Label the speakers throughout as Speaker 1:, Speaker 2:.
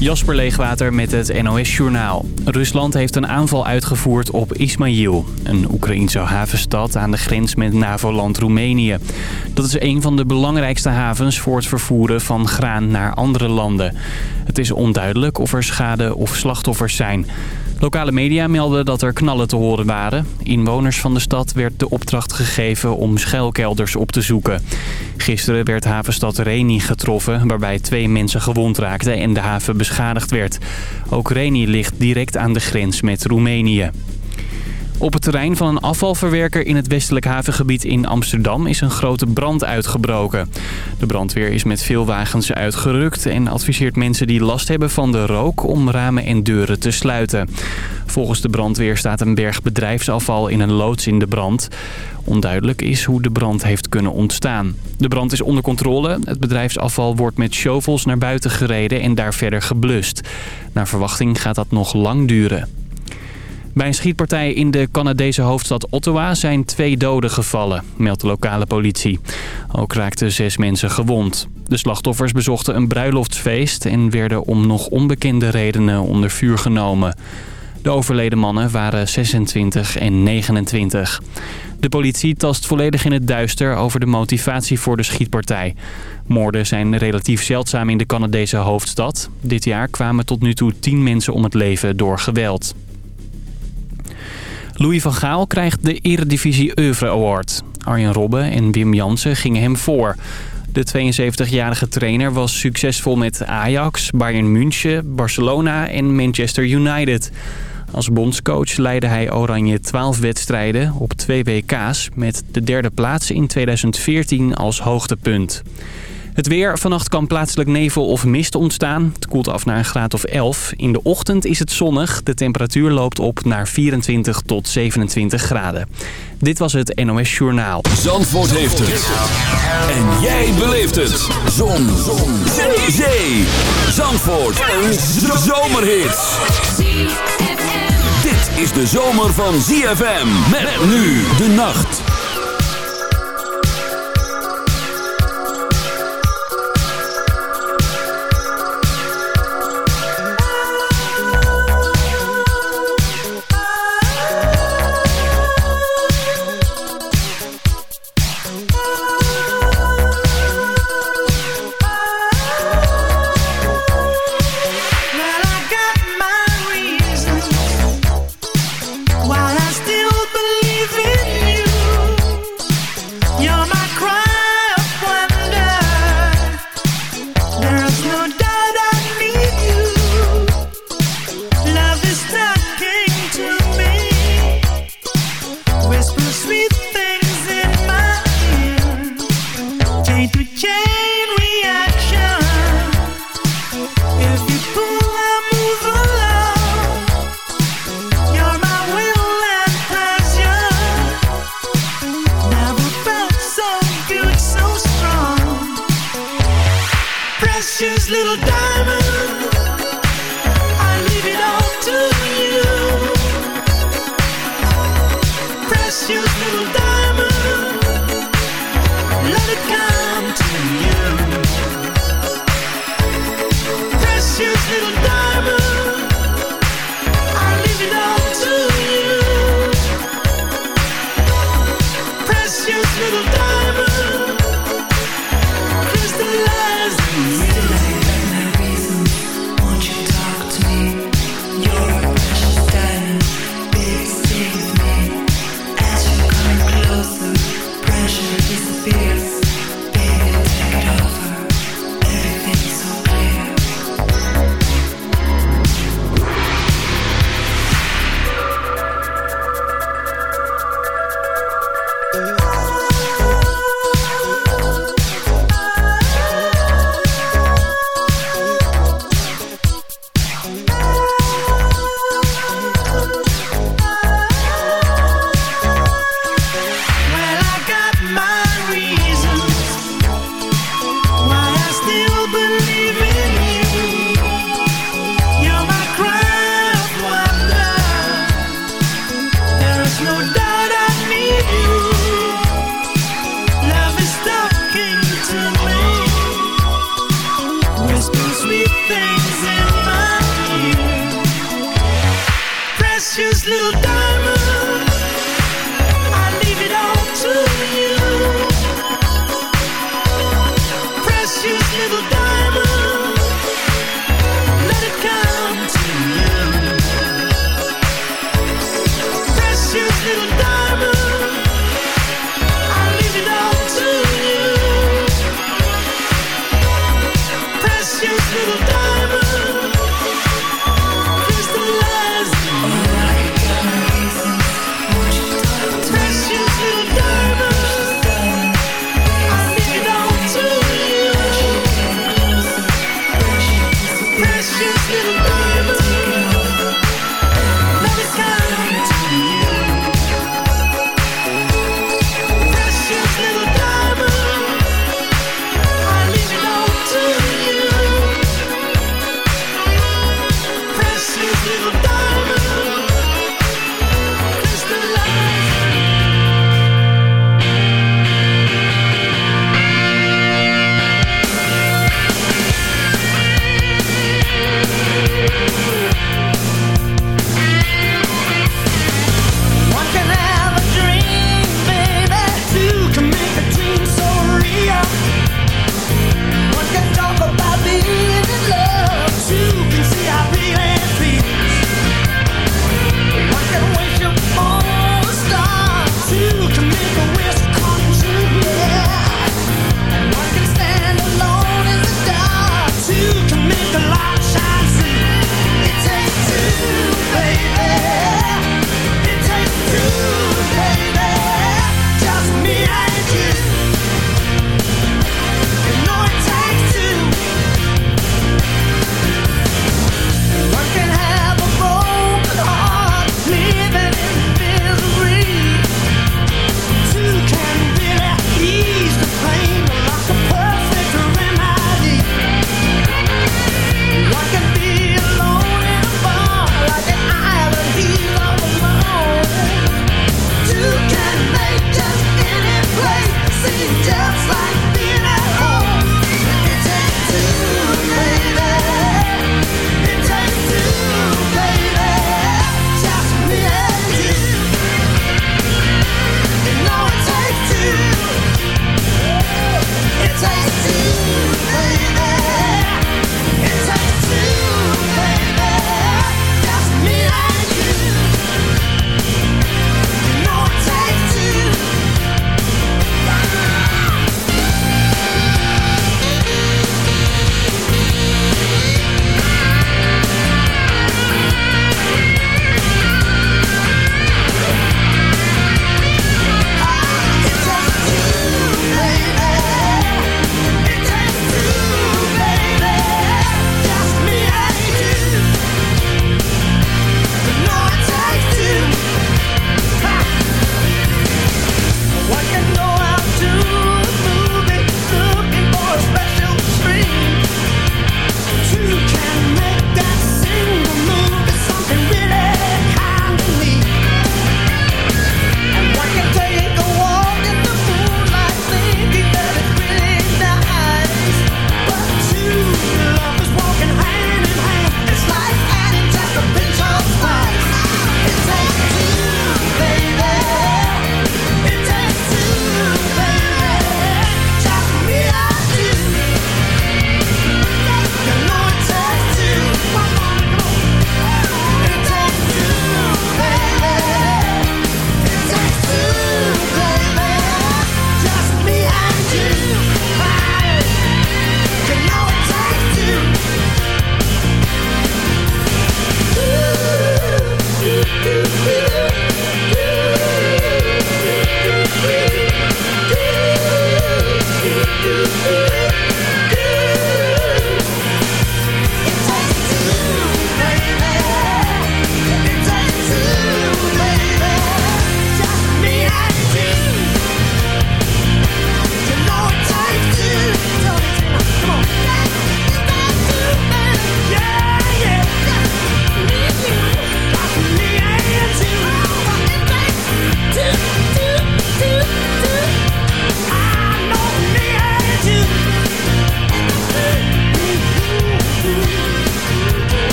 Speaker 1: Jasper Leegwater met het NOS-journaal. Rusland heeft een aanval uitgevoerd op Ismail, een Oekraïense havenstad aan de grens met NAVO-land Roemenië. Dat is een van de belangrijkste havens voor het vervoeren van graan naar andere landen. Het is onduidelijk of er schade of slachtoffers zijn. Lokale media melden dat er knallen te horen waren. Inwoners van de stad werd de opdracht gegeven om schuilkelders op te zoeken. Gisteren werd havenstad Reni getroffen, waarbij twee mensen gewond raakten en de haven beschadigd werd. Ook Reni ligt direct aan de grens met Roemenië. Op het terrein van een afvalverwerker in het westelijk havengebied in Amsterdam is een grote brand uitgebroken. De brandweer is met veel wagens uitgerukt en adviseert mensen die last hebben van de rook om ramen en deuren te sluiten. Volgens de brandweer staat een berg bedrijfsafval in een loods in de brand. Onduidelijk is hoe de brand heeft kunnen ontstaan. De brand is onder controle. Het bedrijfsafval wordt met shovels naar buiten gereden en daar verder geblust. Naar verwachting gaat dat nog lang duren. Bij een schietpartij in de Canadese hoofdstad Ottawa zijn twee doden gevallen, meldt de lokale politie. Ook raakten zes mensen gewond. De slachtoffers bezochten een bruiloftsfeest en werden om nog onbekende redenen onder vuur genomen. De overleden mannen waren 26 en 29. De politie tast volledig in het duister over de motivatie voor de schietpartij. Moorden zijn relatief zeldzaam in de Canadese hoofdstad. Dit jaar kwamen tot nu toe 10 mensen om het leven door geweld. Louis van Gaal krijgt de Eredivisie Oeuvre Award. Arjen Robben en Wim Jansen gingen hem voor. De 72-jarige trainer was succesvol met Ajax, Bayern München, Barcelona en Manchester United. Als bondscoach leidde hij Oranje 12 wedstrijden op twee WK's... met de derde plaats in 2014 als hoogtepunt. Het weer. Vannacht kan plaatselijk nevel of mist ontstaan. Het koelt af naar een graad of 11. In de ochtend is het zonnig. De temperatuur loopt op naar 24 tot 27 graden. Dit was het NOS Journaal.
Speaker 2: Zandvoort heeft het. En jij beleeft het. Zon. Zon. Zee. Zee. Zandvoort. Een zomerhit. Dit is de zomer van ZFM. Met nu de nacht.
Speaker 3: Little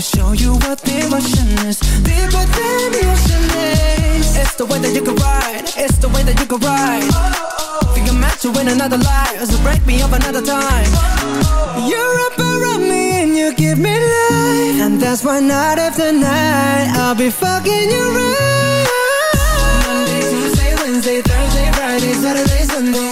Speaker 4: Show you what devotion is. Deeper than the ocean is. It's the way that you can ride. It's the way that you can ride. Oh Think I'm meant to win another life. So break me up another time. oh, You're up around me and you give me life. And that's why night after night I'll be fucking you right. Monday, Tuesday, Wednesday, Thursday, Friday, Saturday, Sunday.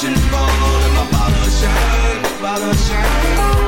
Speaker 5: Vision bold and my bottle shine, bottle shine.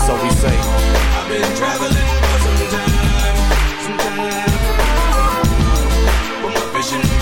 Speaker 6: So we say.
Speaker 5: I've been traveling for some time, some time. But my vision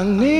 Speaker 2: nangis.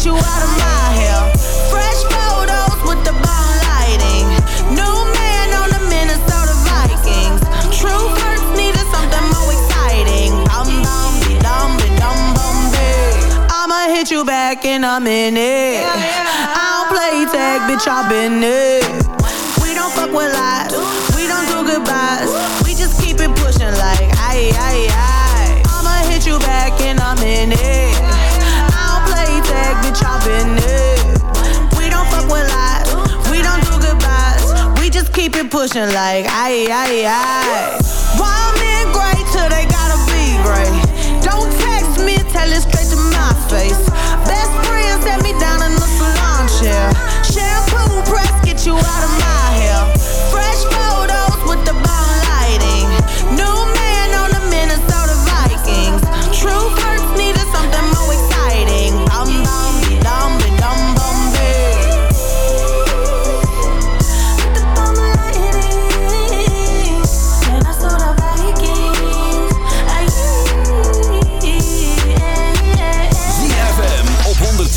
Speaker 7: Shampoo press, get you out of my hair. Fresh photos with the bomb lighting. New man on the Minnesota Vikings. True needed something more exciting. Dum dum be dum be dum bum be. I'ma hit you back in a minute. I don't play tag, bitch, I been it. We don't fuck with lies. We don't do goodbyes. Pushing like aye aye aye. Wild men great till they gotta be great. Don't text me, tell it straight to my face.